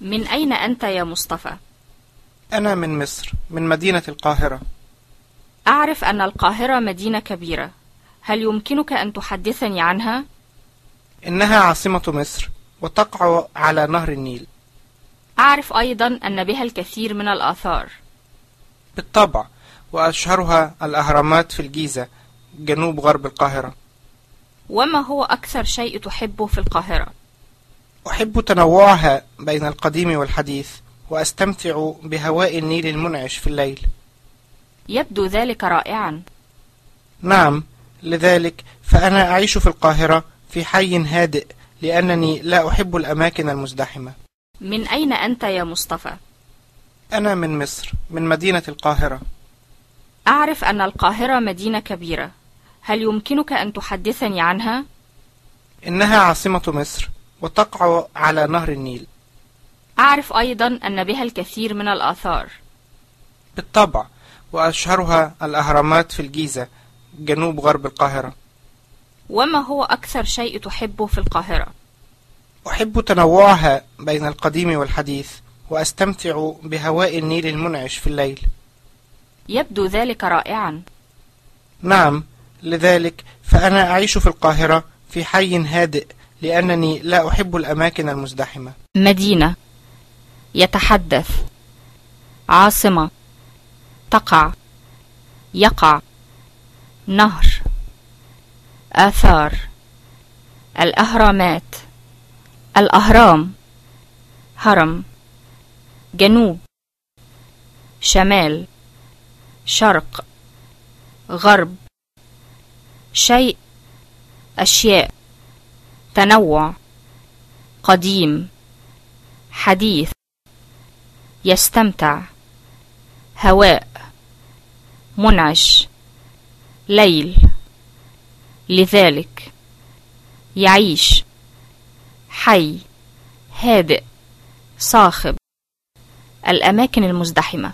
من أين أنت يا مصطفى؟ أنا من مصر من مدينة القاهرة أعرف أن القاهرة مدينة كبيرة هل يمكنك أن تحدثني عنها؟ إنها عاصمة مصر وتقع على نهر النيل أعرف أيضا أن بها الكثير من الآثار بالطبع وأشهرها الأهرامات في الجيزة جنوب غرب القاهرة وما هو أكثر شيء تحبه في القاهرة؟ أحب تنوعها بين القديم والحديث وأستمتع بهواء النيل المنعش في الليل. يبدو ذلك رائعا. نعم لذلك فأنا أعيش في القاهرة في حي هادئ لأنني لا أحب الأماكن المزدحمة. من أين أنت يا مصطفى؟ أنا من مصر من مدينة القاهرة. أعرف أن القاهرة مدينة كبيرة. هل يمكنك أن تحدثني عنها؟ إنها عاصمة مصر. وتقع على نهر النيل. أعرف أيضا أن بها الكثير من الآثار. بالطبع وأشهرها الأهرامات في الجيزة جنوب غرب القاهرة. وما هو أكثر شيء تحبه في القاهرة؟ أحب تنوعها بين القديم والحديث وأستمتع بهواء النيل المنعش في الليل. يبدو ذلك رائعا. نعم لذلك فأنا أعيش في القاهرة في حي هادئ لأنني لا أحب الأماكن المزدحمة. مدينة يتحدث عاصمة تقع يقع نهر آثار الأهرامات الأهرام هرم جنوب شمال شرق غرب شيء أشياء. تنوع قديم حديث يستمتع هواء منعش ليل لذلك يعيش حي هادئ صاخب. الأماكن المزدحمة.